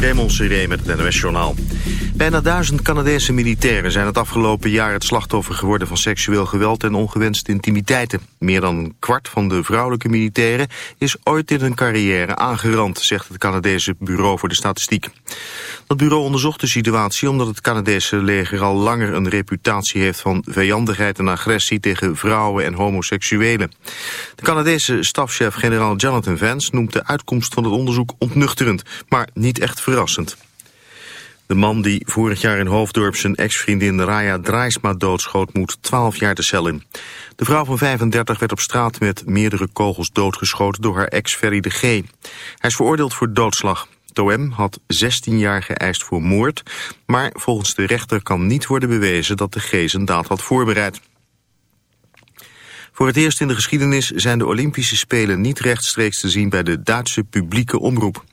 Raymond Seré met het NOS-journaal. Bijna duizend Canadese militairen zijn het afgelopen jaar het slachtoffer geworden van seksueel geweld en ongewenste intimiteiten. Meer dan een kwart van de vrouwelijke militairen is ooit in hun carrière aangerand, zegt het Canadese Bureau voor de Statistiek. Dat bureau onderzocht de situatie omdat het Canadese leger al langer een reputatie heeft van vijandigheid en agressie tegen vrouwen en homoseksuelen. De Canadese stafchef generaal Jonathan Vance noemt de uitkomst van het onderzoek ontnuchterend, maar niet echt verrassend. De man die vorig jaar in Hoofddorp zijn ex-vriendin Raya Draaisma doodschoot moet 12 jaar de cel in. De vrouw van 35 werd op straat met meerdere kogels doodgeschoten door haar ex Ferry de G. Hij is veroordeeld voor doodslag. Het had 16 jaar geëist voor moord, maar volgens de rechter kan niet worden bewezen dat de G zijn daad had voorbereid. Voor het eerst in de geschiedenis zijn de Olympische Spelen niet rechtstreeks te zien bij de Duitse publieke omroep.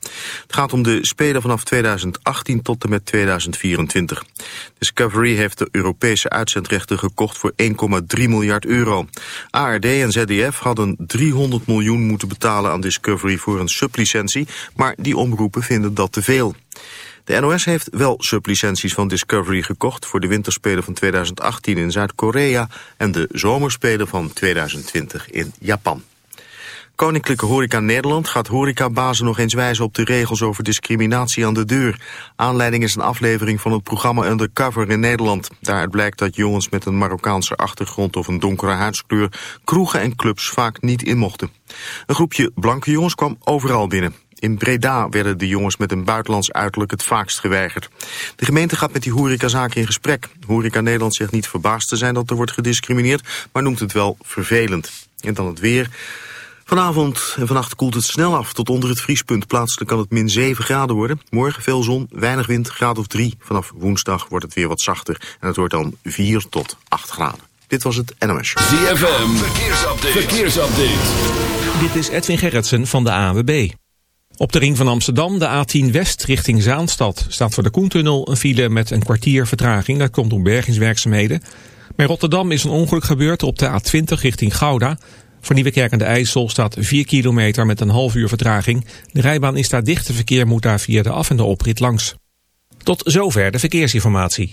Het gaat om de Spelen vanaf 2018 tot en met 2024. Discovery heeft de Europese uitzendrechten gekocht voor 1,3 miljard euro. ARD en ZDF hadden 300 miljoen moeten betalen aan Discovery voor een sublicentie, maar die omroepen vinden dat te veel. De NOS heeft wel sublicenties van Discovery gekocht... voor de winterspelen van 2018 in Zuid-Korea... en de zomerspelen van 2020 in Japan. Koninklijke Horeca Nederland gaat horecabazen nog eens wijzen op de regels over discriminatie aan de deur. Aanleiding is een aflevering van het programma Undercover in Nederland. Daaruit blijkt dat jongens met een Marokkaanse achtergrond of een donkere huidskleur kroegen en clubs vaak niet in mochten. Een groepje blanke jongens kwam overal binnen. In Breda werden de jongens met een buitenlands uiterlijk het vaakst geweigerd. De gemeente gaat met die horecazaken in gesprek. Horeca Nederland zegt niet verbaasd te zijn dat er wordt gediscrimineerd, maar noemt het wel vervelend. En dan het weer. Vanavond en vannacht koelt het snel af tot onder het vriespunt. Plaatselijk kan het min 7 graden worden. Morgen veel zon, weinig wind, graad of 3. Vanaf woensdag wordt het weer wat zachter. En het wordt dan 4 tot 8 graden. Dit was het NOS. ZFM, verkeersupdate. verkeersupdate. Dit is Edwin Gerritsen van de AWB. Op de ring van Amsterdam, de A10 West richting Zaanstad, staat voor de Koentunnel een file met een kwartier vertraging. Dat komt door bergingswerkzaamheden. Bij Rotterdam is een ongeluk gebeurd op de A20 richting Gouda. Voor Nieuwekerk aan de IJssel staat 4 kilometer met een half uur vertraging. De rijbaan is daar dicht, de verkeer moet daar via de af- en de oprit langs. Tot zover de verkeersinformatie.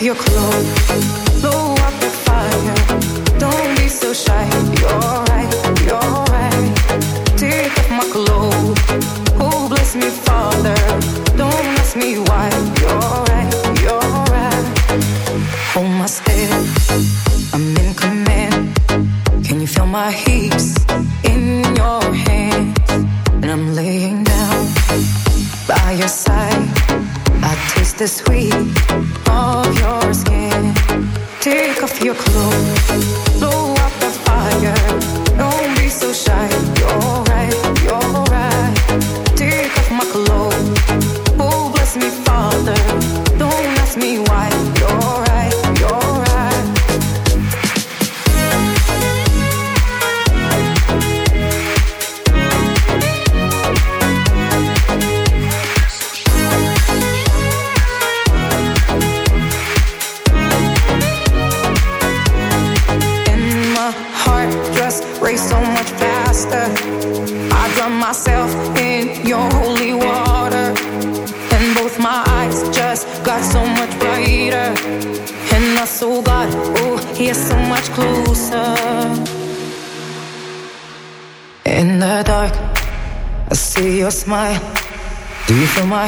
your clothes, blow up the fire. Don't be so shy. You're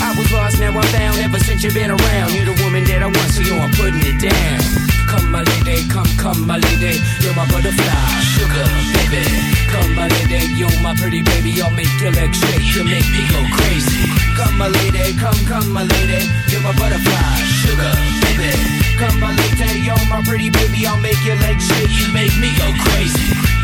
I was lost, now I'm found. Ever since you've been around, you're the woman that I want, so yo, I'm putting it down. Come, my lady, come, come, my lady, you're my butterfly, sugar, baby. Come, my lady, you're my pretty baby, I'll make your legs shake, you make me go crazy. Come, my lady, come, come, my lady, you're my butterfly, sugar, baby. Come, my lady, you're my pretty baby, I'll make your legs shake, you make me go crazy.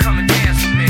Come and dance with me.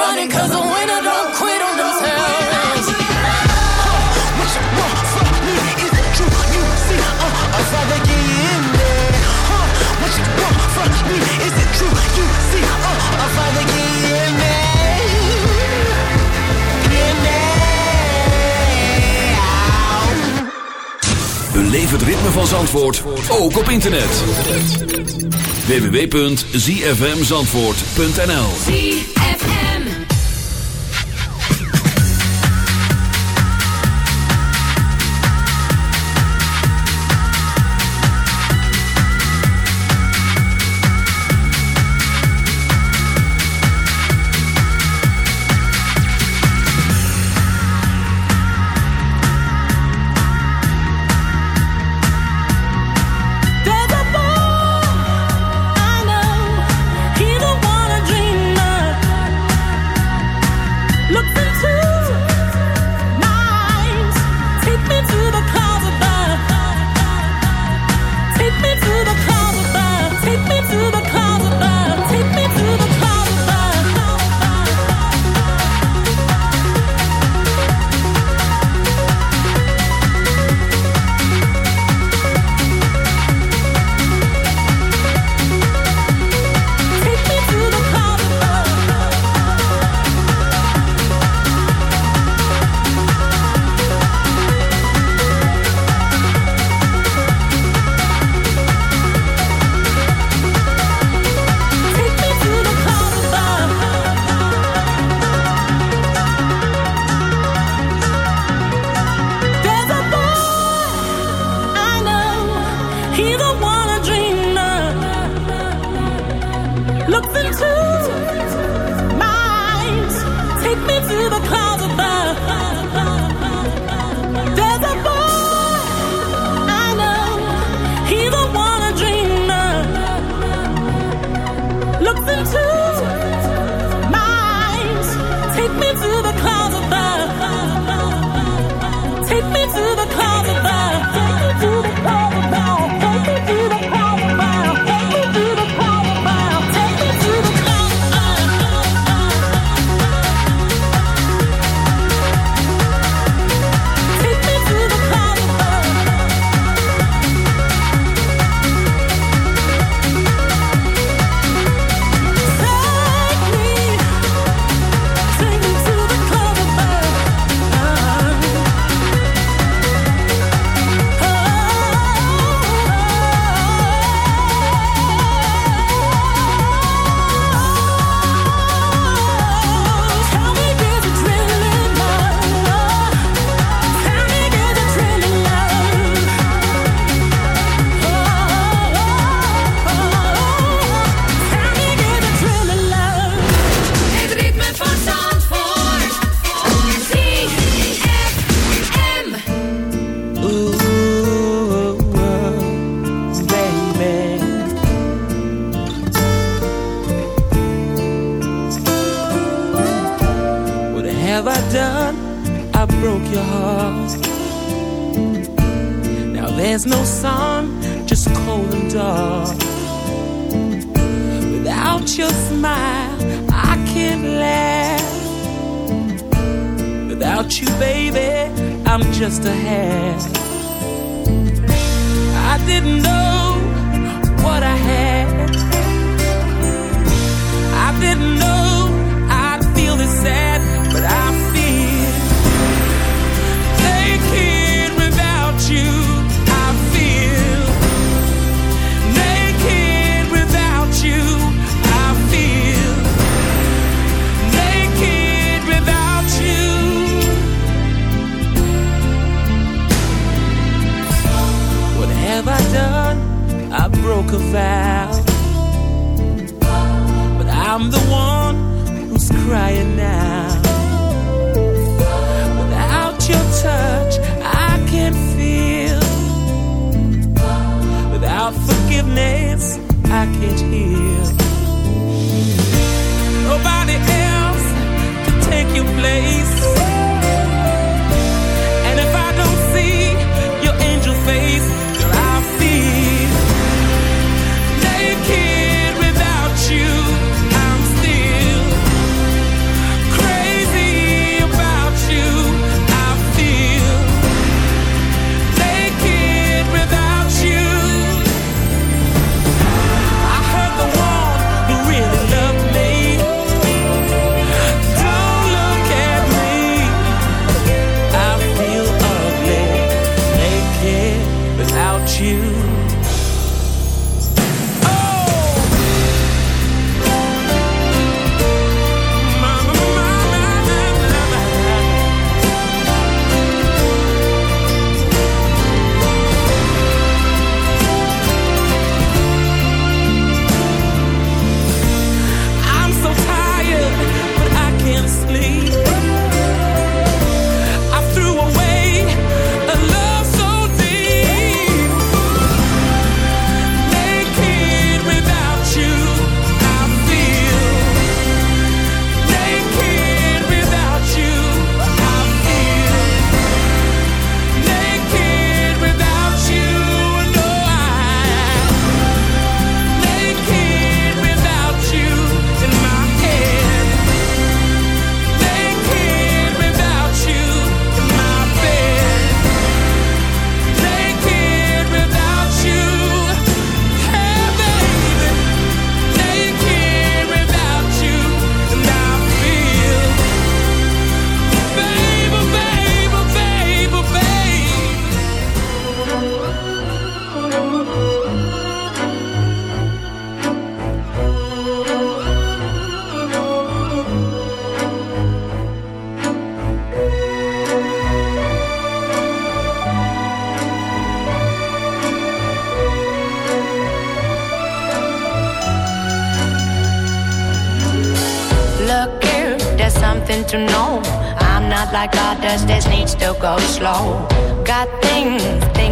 running me? Is? Is het ritme van Zandvoort ook op internet. www.zfmzandvoort.nl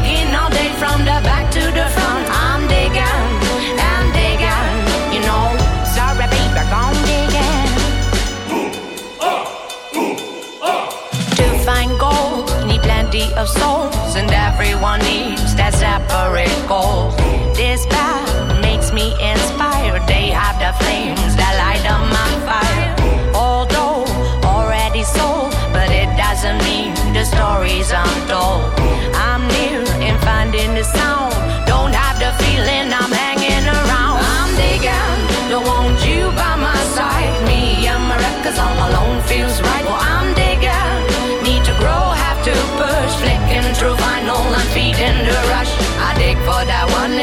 all day from the back to the front. I'm digging and digging, you know. Sorry, baby, gone digging. To find gold, need plenty of souls, and everyone needs. This path makes me inspired. They have the flames that light up my fire. Although already sold, but it doesn't mean the story's untold. Don't have the feeling I'm hanging around. I'm digging, don't want you by my side. Me alone feels right. Well, I'm digging, need to grow, have to push. Through vinyl feeding the rush. I dig for that one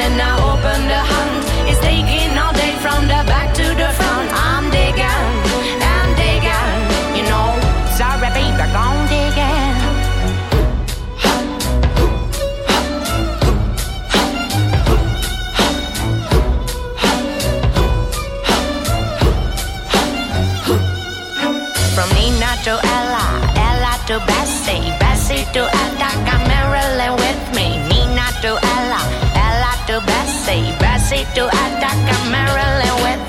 Bessie, Bessie to attack Attica, Marilyn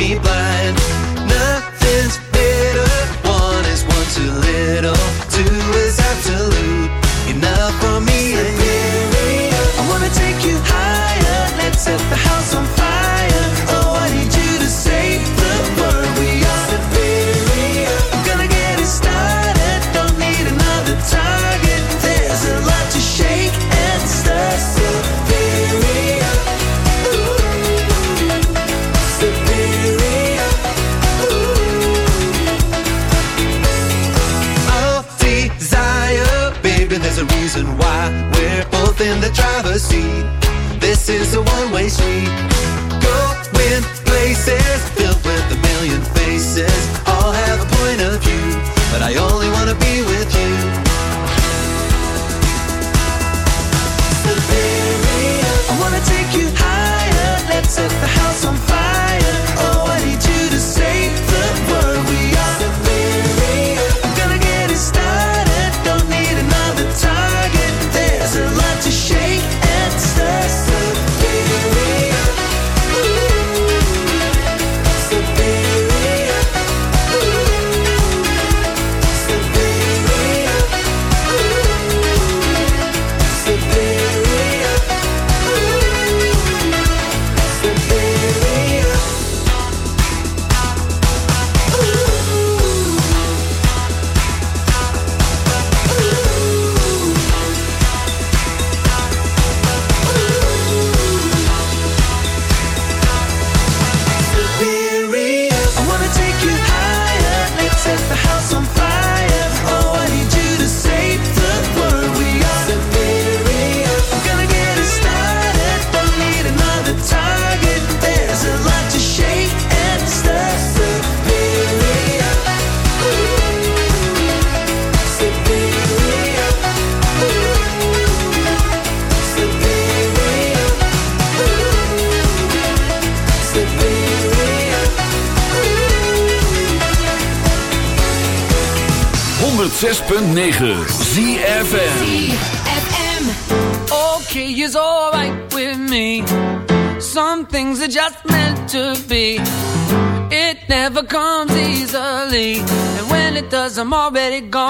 Me blind. Does, I'm already gone.